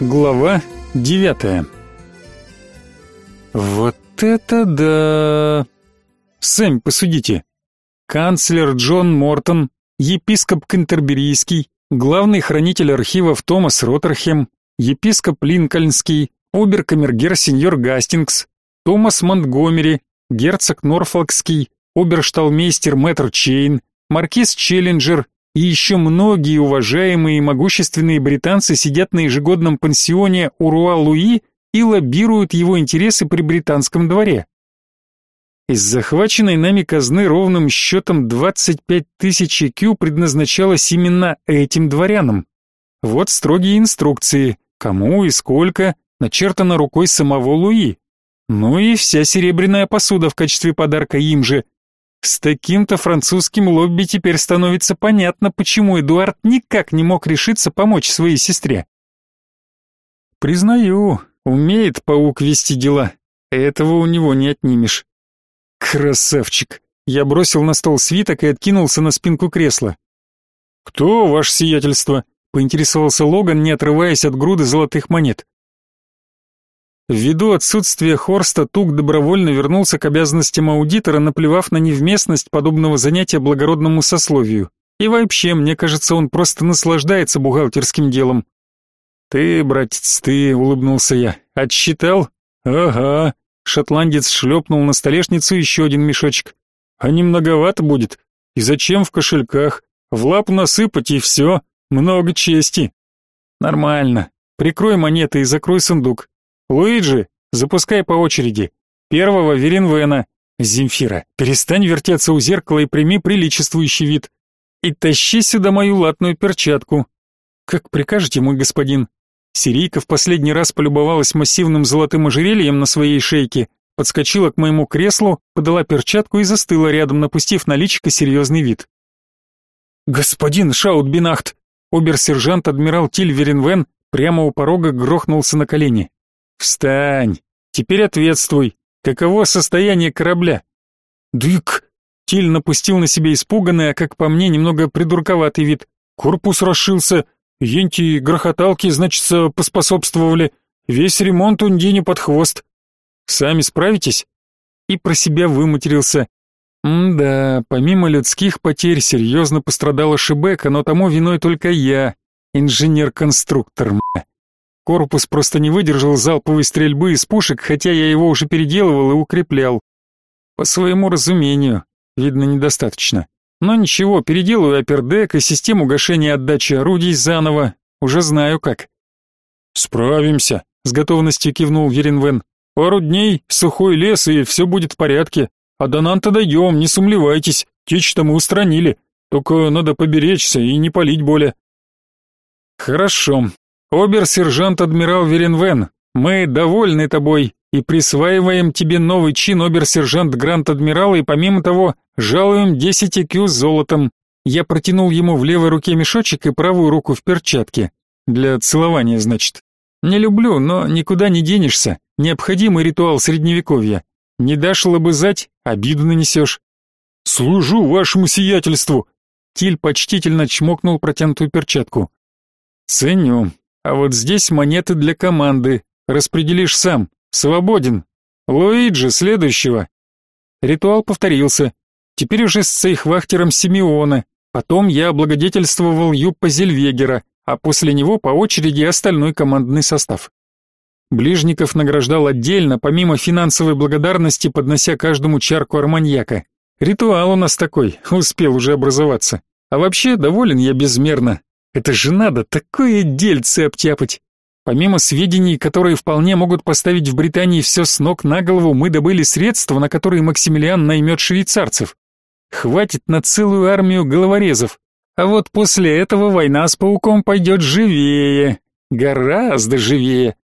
Глава девятая. Вот это да! Сами посудите. Канцлер Джон Мортон, епископ Кентерберийский, главный хранитель архивов Томас Роттерхем, епископ Линкольнский, оберкамергер сеньор Гастингс, Томас Монтгомери, герцог Норфолкский, обершталмейстер Мэтр Чейн, маркиз Челленджер и еще многие уважаемые и могущественные британцы сидят на ежегодном пансионе Уруа-Луи и лоббируют его интересы при британском дворе. Из захваченной нами казны ровным счетом 25 тысяч IQ предназначалось именно этим дворянам. Вот строгие инструкции, кому и сколько, начертано рукой самого Луи. Ну и вся серебряная посуда в качестве подарка им же – с таким-то французским лобби теперь становится понятно, почему Эдуард никак не мог решиться помочь своей сестре. Признаю, умеет паук вести дела. Этого у него не отнимешь. Красавчик. Я бросил на стол свиток и откинулся на спинку кресла. Кто, ваше сиятельство? поинтересовался Логан, не отрываясь от груды золотых монет. Ввиду отсутствия Хорста Тук добровольно вернулся к обязанностям аудитора, наплевав на невместность подобного занятия благородному сословию. И вообще, мне кажется, он просто наслаждается бухгалтерским делом. Ты, братец, ты, улыбнулся я. Отсчитал? Ага. Шотландец шлепнул на столешницу еще один мешочек. А не многовато будет. И зачем в кошельках? В лапу насыпать и все. Много чести. Нормально. Прикрой монеты и закрой сундук. Луиджи, запускай по очереди. Первого Веринвена. Земфира, перестань вертеться у зеркала и прими приличествующий вид. И тащи сюда мою латную перчатку. Как прикажете, мой господин. Сирийка в последний раз полюбовалась массивным золотым ожерельем на своей шейке, подскочила к моему креслу, подала перчатку и застыла рядом, напустив на личико серьезный вид. «Господин Шаутбинахт!» Обер-сержант адмирал Тиль Веренвен прямо у порога грохнулся на колени. Встань. Теперь ответствуй. Каково состояние корабля? Дык. Тиль напустил на себя испуганный, а как по мне, немного придурковатый вид. Корпус расшился, енти грохоталки, значится, поспособствовали. Весь ремонт Ундине под хвост. Сами справитесь? И про себя выматерился. М-да, помимо людских потерь серьезно пострадала Шибека, но тому виной только я, инженер-конструктор, мля. Корпус просто не выдержал залповой стрельбы из пушек, хотя я его уже переделывал и укреплял. По своему разумению, видно, недостаточно. Но ничего, переделаю опердек и систему гашения отдачи орудий заново. Уже знаю как. Справимся, с готовностью кивнул Веренвен. Пару дней, сухой лес и все будет в порядке. А до Нанта дойдем, не сумлевайтесь. Течь-то мы устранили. Только надо поберечься и не палить более. Хорошо, Обер-сержант-адмирал Веренвен, мы довольны тобой и присваиваем тебе новый чин обер-сержант Грант-адмирала и помимо того жалуем 10 IQ с золотом. Я протянул ему в левой руке мешочек и правую руку в перчатке. Для целования, значит. Не люблю, но никуда не денешься. Необходимый ритуал средневековья. Не дашь лобызать, обиду нанесешь. Служу вашему сиятельству. Тиль почтительно чмокнул протянутую перчатку. Ценю. А вот здесь монеты для команды. Распределишь сам. Свободен. Луиджи, следующего. Ритуал повторился. Теперь уже с цейхвахтером Симеона. Потом я облагодетельствовал Юппа Зельвегера, а после него по очереди остальной командный состав. Ближников награждал отдельно, помимо финансовой благодарности, поднося каждому чарку арманьяка. Ритуал у нас такой, успел уже образоваться. А вообще, доволен я безмерно. Это же надо такое дельце обтяпать. Помимо сведений, которые вполне могут поставить в Британии все с ног на голову, мы добыли средства, на которые Максимилиан наймет швейцарцев. Хватит на целую армию головорезов. А вот после этого война с пауком пойдет живее. Гораздо живее.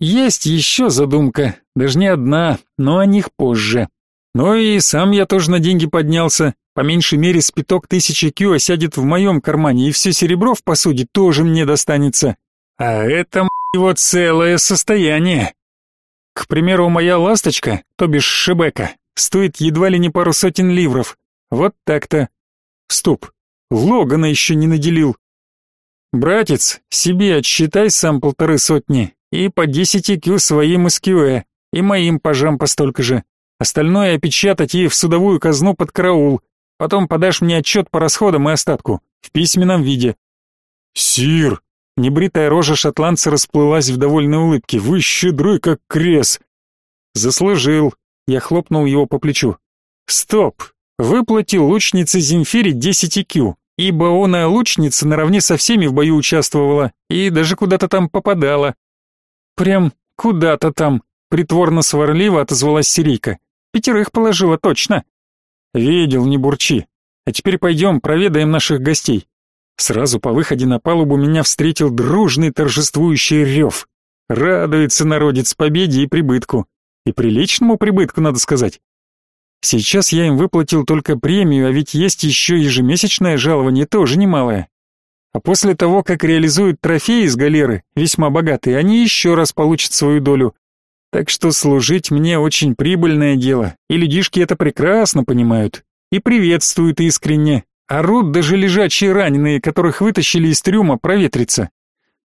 Есть еще задумка, даже не одна, но о них позже. Ну и сам я тоже на деньги поднялся. По меньшей мере спиток тысячи кью осядет в моем кармане, и все серебро в посуде тоже мне достанется. А это, его целое состояние. К примеру, моя ласточка, то бишь Шебека, стоит едва ли не пару сотен ливров. Вот так-то. Стоп, Логана еще не наделил. Братец, себе отсчитай сам полторы сотни и по десяти кю своим СКЮЭ, и моим пажам по столько же. Остальное опечатать и в судовую казну под караул. Потом подашь мне отчет по расходам и остатку, в письменном виде. Сир, небритая рожа шотландца расплылась в довольной улыбке. Вы щедры, как крес. Заслужил. Я хлопнул его по плечу. Стоп. Выплатил лучнице Земфире 10 кю, ибо оная лучница наравне со всеми в бою участвовала и даже куда-то там попадала. Прям куда-то там, притворно сварливо отозвалась Сирийка. Пятерых положила точно. Видел, не бурчи. А теперь пойдем, проведаем наших гостей. Сразу по выходе на палубу меня встретил дружный торжествующий рев. Радуется народец победе и прибытку. И приличному прибытку, надо сказать. Сейчас я им выплатил только премию, а ведь есть еще ежемесячное жалование, тоже немалое. А после того, как реализуют трофеи из галеры, весьма богатые, они еще раз получат свою долю. Так что служить мне очень прибыльное дело, и людишки это прекрасно понимают. И приветствуют искренне. Орут даже лежачие раненые, которых вытащили из трюма проветриться.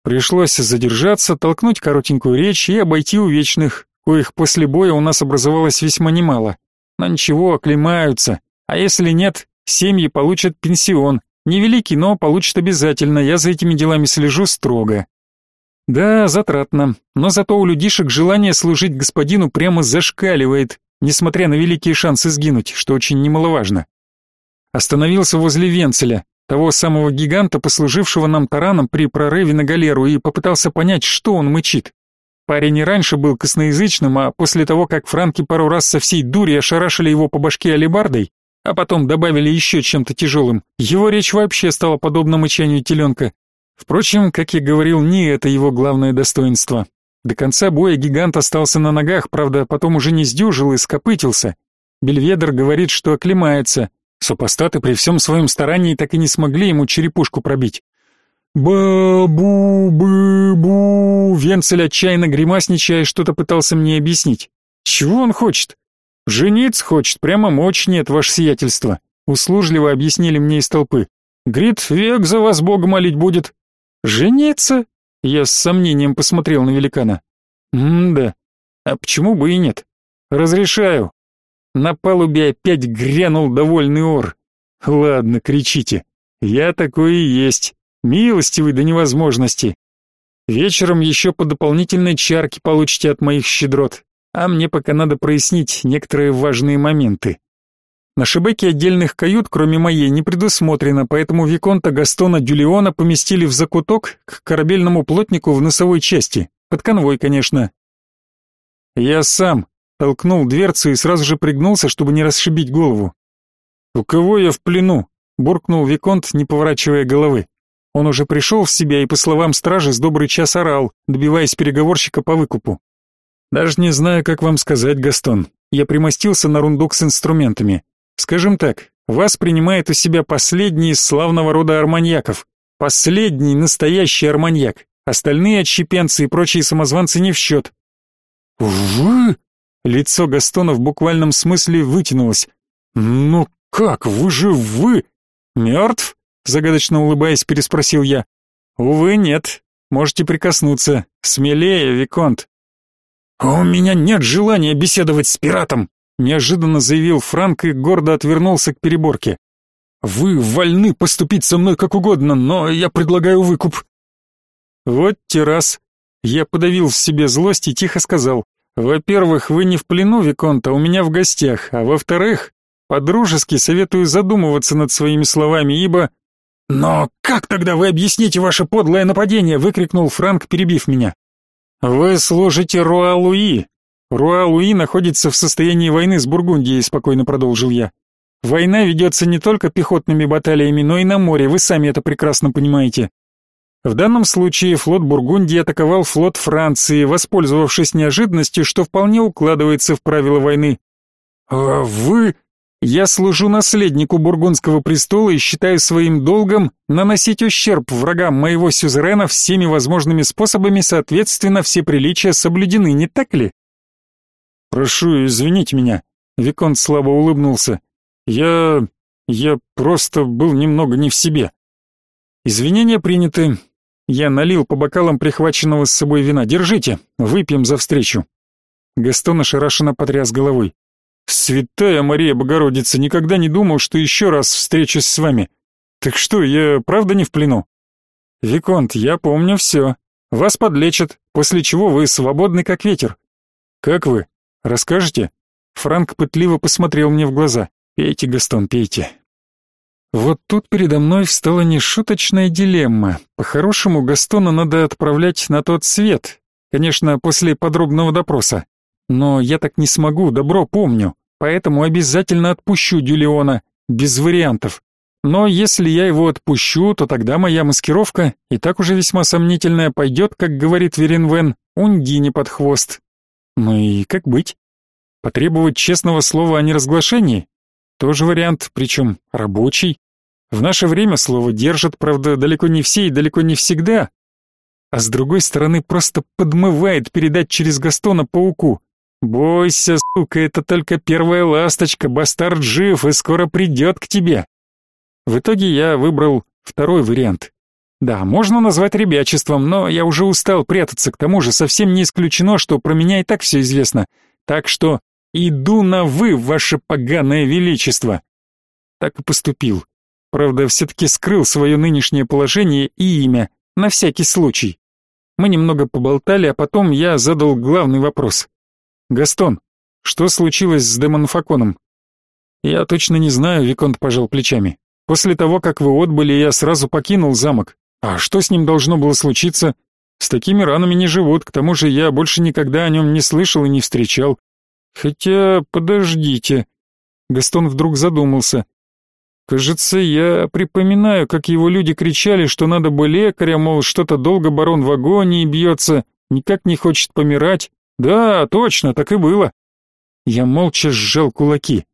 Пришлось задержаться, толкнуть коротенькую речь и обойти увечных, коих после боя у нас образовалось весьма немало. Но ничего, оклемаются. А если нет, семьи получат пенсион. Невеликий, но получат обязательно, я за этими делами слежу строго. Да, затратно, но зато у людишек желание служить господину прямо зашкаливает, несмотря на великие шансы сгинуть, что очень немаловажно. Остановился возле Венцеля, того самого гиганта, послужившего нам тараном при прорыве на галеру, и попытался понять, что он мычит. Парень и раньше был косноязычным, а после того, как франки пару раз со всей дури ошарашили его по башке алебардой, а потом добавили еще чем-то тяжелым, его речь вообще стала подобна мычанию теленка. Впрочем, как я говорил, не это его главное достоинство. До конца боя гигант остался на ногах, правда, потом уже не сдюжил и скопытился. Бельведер говорит, что оклемается. Супостаты при всем своем старании так и не смогли ему черепушку пробить. «Ба-бу-бы-бу!» Венцель отчаянно гримасничая что-то пытался мне объяснить. «Чего он хочет?» «Жениться хочет, прямо мочь нет, ваше сиятельство», услужливо объяснили мне из толпы. «Грит, век за вас Бога молить будет». «Жениться?» Я с сомнением посмотрел на великана. «М-да, а почему бы и нет? Разрешаю». На палубе опять грянул довольный ор. «Ладно, кричите. Я такой и есть. Милостивый до невозможности. Вечером еще по дополнительной чарке получите от моих щедрот, а мне пока надо прояснить некоторые важные моменты. На шибеке отдельных кают, кроме моей, не предусмотрено, поэтому Виконта Гастона Дюлеона поместили в закуток к корабельному плотнику в носовой части. Под конвой, конечно. Я сам толкнул дверцу и сразу же пригнулся, чтобы не расшибить голову. «У кого я в плену?» — буркнул Виконт, не поворачивая головы. Он уже пришел в себя и, по словам стражи, с добрый час орал, добиваясь переговорщика по выкупу. «Даже не знаю, как вам сказать, Гастон. Я примостился на рундук с инструментами. Скажем так, вас принимает у себя последний из славного рода арманьяков. Последний настоящий арманьяк. Остальные отщепенцы и прочие самозванцы не в счет. Вы? Лицо Гастона в буквальном смысле вытянулось. Ну как, вы же вы? Мертв? Загадочно улыбаясь, переспросил я. Увы, нет. Можете прикоснуться. Смелее, Виконт. «У меня нет желания беседовать с пиратом», неожиданно заявил Франк и гордо отвернулся к переборке. Вы вольны поступить со мной как угодно, но я предлагаю выкуп. Вот террас. Я подавил в себе злость и тихо сказал: "Во-первых, вы не в плену виконта, у меня в гостях, а во-вторых, по-дружески советую задумываться над своими словами, ибо «Но как тогда вы объясните ваше подлое нападение?» — выкрикнул Франк, перебив меня. «Вы служите Руа-Луи, Руа-Луи находится в состоянии войны с Бургундией, спокойно продолжил я. Война ведется не только пехотными баталиями, но и на море, вы сами это прекрасно понимаете. В данном случае флот Бургундии атаковал флот Франции, воспользовавшись неожиданностью, что вполне укладывается в правила войны. А вы... Я служу наследнику бургундского престола и считаю своим долгом наносить ущерб врагам моего сюзерена всеми возможными способами, соответственно, все приличия соблюдены, не так ли? «Прошу извинить меня», — Виконт слабо улыбнулся. «Я... я просто был немного не в себе». «Извинения приняты. Я налил по бокалам прихваченного с собой вина. Держите, выпьем за встречу. Гастон ошарашенно потряс головой. «Святая Мария Богородица, никогда не думал, что еще раз встречусь с вами. Так что, я правда не в плену?» «Виконт, я помню все. Вас подлечат, после чего вы свободны как ветер». «Как вы? Расскажете?» Франк пытливо посмотрел мне в глаза. «Пейте, Гастон, пейте». Вот тут передо мной встала нешуточная дилемма. По-хорошему, Гастона надо отправлять на тот свет. Конечно, после подробного допроса. Но я так не смогу, добро помню. Поэтому обязательно отпущу Дюлеона. Без вариантов. Но если я его отпущу, то тогда моя маскировка, и так уже весьма сомнительная, пойдет, как говорит Веренвен, Ундине под хвост. Ну и как быть? Потребовать честного слова о неразглашении? Тоже вариант, причем рабочий. В наше время слово держат, правда, далеко не все и далеко не всегда. А с другой стороны, просто подмывает передать через Гастона пауку. «Бойся, сука, это только первая ласточка, бастард жив и скоро придет к тебе». В итоге я выбрал второй вариант. Да, можно назвать ребячеством, но я уже устал прятаться, к тому же совсем не исключено, что про меня и так все известно. Так что иду на «вы», ваше поганое величество. Так и поступил. Правда, все-таки скрыл свое нынешнее положение и имя, на всякий случай. Мы немного поболтали, а потом я задал главный вопрос. «Гастон, что случилось с Демонфаконом?» «Я точно не знаю», — Виконт пожал плечами. «После того, как вы отбыли, я сразу покинул замок. А что с ним должно было случиться? С такими ранами не живут, к тому же я больше никогда о нем не слышал и не встречал. Хотя, подождите». Гастон вдруг задумался. «Кажется, я припоминаю, как его люди кричали, что надо бы лекаря, мол, что-то долго барон в агонии бьется, никак не хочет помирать. Да, точно, так и было. Я молча сжал кулаки.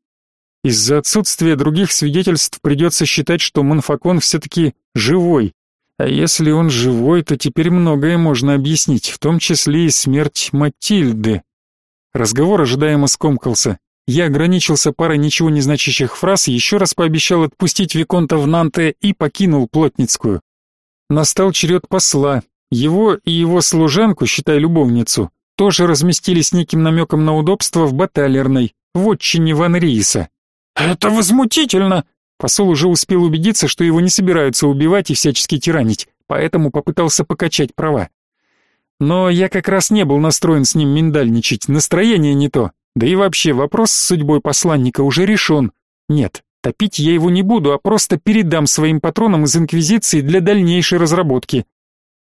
Из-за отсутствия других свидетельств придется считать, что Монфакон все-таки живой. А если он живой, то теперь многое можно объяснить, в том числе и смерть Матильды. Разговор ожидаемо скомкался. Я ограничился парой ничего не значащих фраз, еще раз пообещал отпустить Виконта в Нанте и покинул Плотницкую. Настал черед посла. Его и его служанку, считай любовницу, тоже разместили с неким намеком на удобство в баталерной, в отчине Ван Рииса. «Это возмутительно!» Посол уже успел убедиться, что его не собираются убивать и всячески тиранить, поэтому попытался покачать права. Но я как раз не был настроен с ним миндальничать, настроение не то. Да и вообще, вопрос с судьбой посланника уже решен. Нет, топить я его не буду, а просто передам своим патронам из Инквизиции для дальнейшей разработки.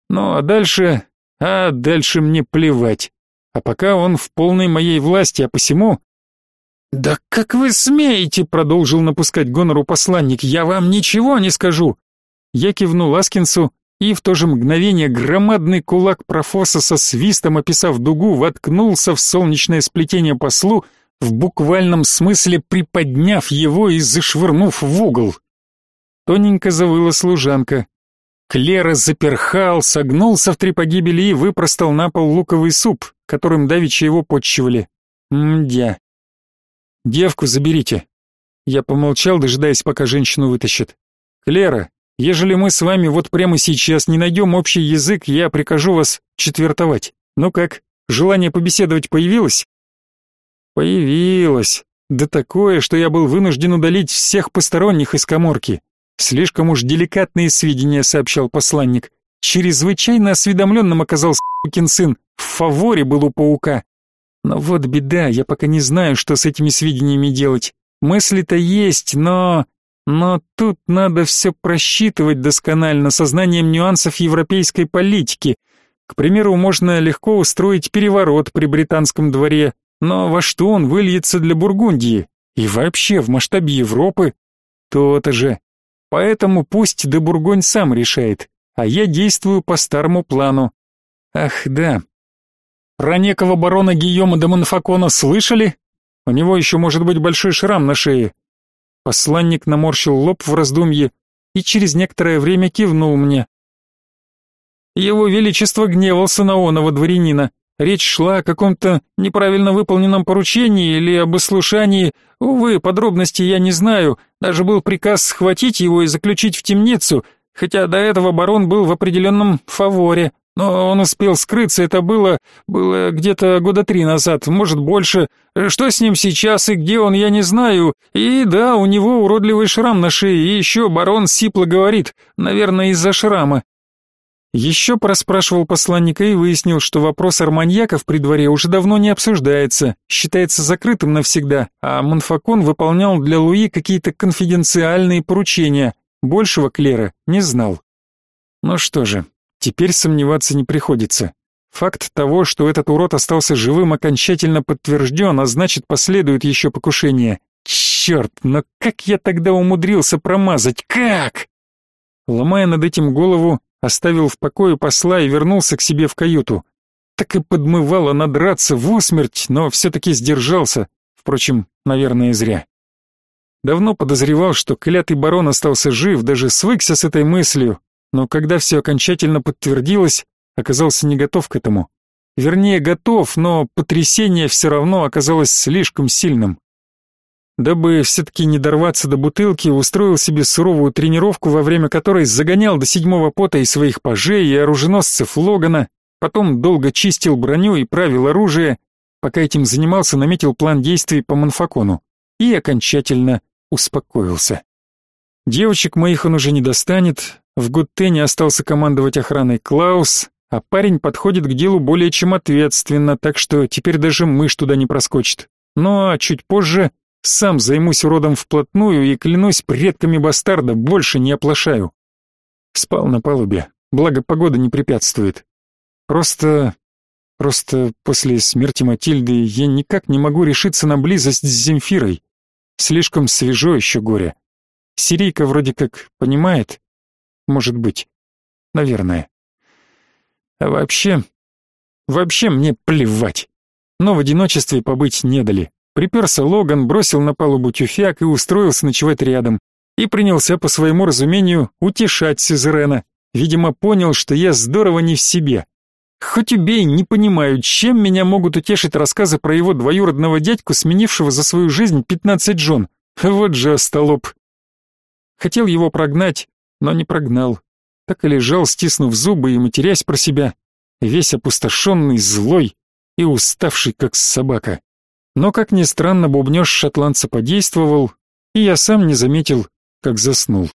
Ну а дальше... А дальше мне плевать. А пока он в полной моей власти, а посему... «Да как вы смеете?» — продолжил напускать гонору посланник. «Я вам ничего не скажу!» Я кивнул Аскинсу, и в то же мгновение громадный кулак профоса со свистом, описав дугу, воткнулся в солнечное сплетение послу, в буквальном смысле приподняв его и зашвырнув в угол. Тоненько завыла служанка. Клера заперхал, согнулся в три погибели и выпростал на пол луковый суп, которым давеча его подчивали. Мдя. Девку заберите. Я помолчал, дожидаясь, пока женщину вытащат. Клера, ежели мы с вами вот прямо сейчас не найдем общий язык, я прикажу вас четвертовать. Ну как, желание побеседовать появилось? Появилось. Да такое, что я был вынужден удалить всех посторонних из каморки. Слишком уж деликатные сведения, сообщал посланник. Чрезвычайно осведомленным оказался сукин сын, в фаворе был у паука. Но вот беда, я пока не знаю, что с этими сведениями делать. Мысли-то есть, но... Но тут надо все просчитывать досконально, сознанием нюансов европейской политики. К примеру, можно легко устроить переворот при британском дворе, но во что он выльется для Бургундии? И вообще в масштабе Европы? То-то же. Поэтому пусть де Бургонь сам решает, а я действую по старому плану. Ах, да. Про некого барона Гийома де Монфакона слышали? У него еще может быть большой шрам на шее. Посланник наморщил лоб в раздумье и через некоторое время кивнул мне. Его величество гневался на оного дворянина. Речь шла о каком-то неправильно выполненном поручении или об ослушании. Увы, подробностей я не знаю. Даже был приказ схватить его и заключить в темницу. хотя до этого барон был в определенном фаворе, но он успел скрыться, это было... было где-то года три назад, может больше. Что с ним сейчас и где он, я не знаю. И да, у него уродливый шрам на шее, и еще барон сипло говорит, наверное, из-за шрама. Еще проспрашивал посланника и выяснил, что вопрос арманьяков при дворе уже давно не обсуждается, считается закрытым навсегда, а Монфакон выполнял для Луи какие-то конфиденциальные поручения, большего Клера не знал. Ну что же, теперь сомневаться не приходится. Факт того, что этот урод остался живым, окончательно подтвержден, а значит последует еще покушение. Черт, но как я тогда умудрился промазать, как? Ломая над этим голову, оставил в покое посла и вернулся к себе в каюту. Так и подмывало надраться в усмерть, но все-таки сдержался. Впрочем, наверное, зря. Давно подозревал, что клятый барон остался жив, даже свыкся с этой мыслью, но когда все окончательно подтвердилось, оказался не готов к этому. Вернее, готов, но потрясение все равно оказалось слишком сильным. Дабы все-таки не дорваться до бутылки, устроил себе суровую тренировку, во время которой загонял до седьмого пота и своих пажей, и оруженосцев Логана, потом долго чистил броню и правил оружие, пока этим занимался, наметил план действий по Манфакону и окончательно успокоился. Девочек моих он уже не достанет, в Гуттене остался командовать охраной Клаус, а парень подходит к делу более чем ответственно, так что теперь даже мышь туда не проскочит. Ну а чуть позже сам займусь уродом вплотную и, клянусь предками бастарда, больше не оплошаю. Спал на палубе, благо погода не препятствует. Просто... просто после смерти Матильды я никак не могу решиться на близость с Земфирой. Слишком свежо еще горе. Сирийка вроде как понимает. Может быть. Наверное. А вообще... Вообще мне плевать. Но в одиночестве побыть не дали. Приперся Логан, бросил на палубу тюфяк и устроился ночевать рядом. И принялся по своему разумению утешать Сюзерена. Видимо, понял, что я здорово не в себе. Хоть убей, не понимаю, чем меня могут утешить рассказы про его двоюродного дядьку, сменившего за свою жизнь пятнадцать жен. Вот же остолоп. Хотел его прогнать, но не прогнал. Так и лежал, стиснув зубы и матерясь про себя, весь опустошенный, злой и уставший, как собака. Но, как ни странно, бубнёж шотландца подействовал, и я сам не заметил, как заснул.